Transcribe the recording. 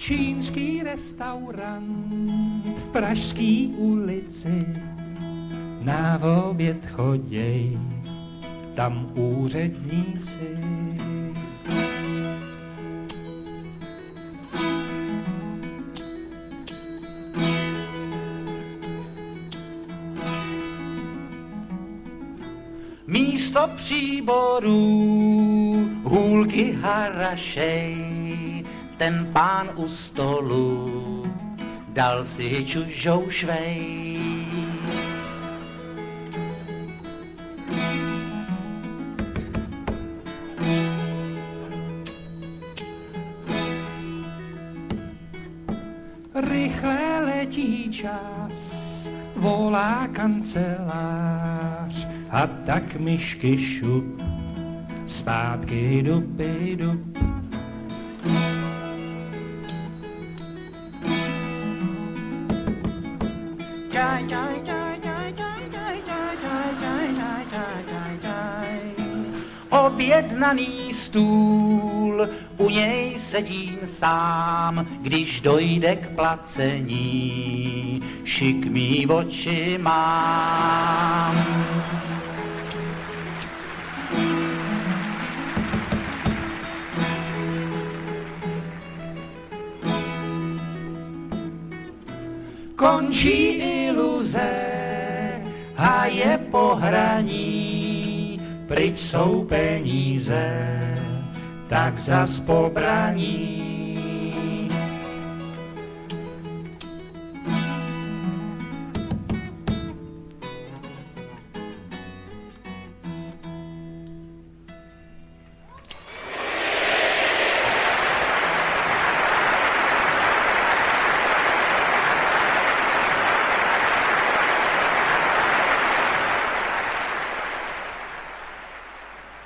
čínský restaurant v Pražský ulici. Na oběd choděj, tam úředníci. Místo příborů, hůlky harašej, ten pán u stolu dal si čužou švej. Rychle letí čas, volá kancelář a tak myšky šup, zpátky dupy dup. Objednaný stůl, u něj sedím sám, když dojde k placení, šik mý oči mám. Končí iluze a je pohraní, pryč jsou peníze, tak zas pobraní.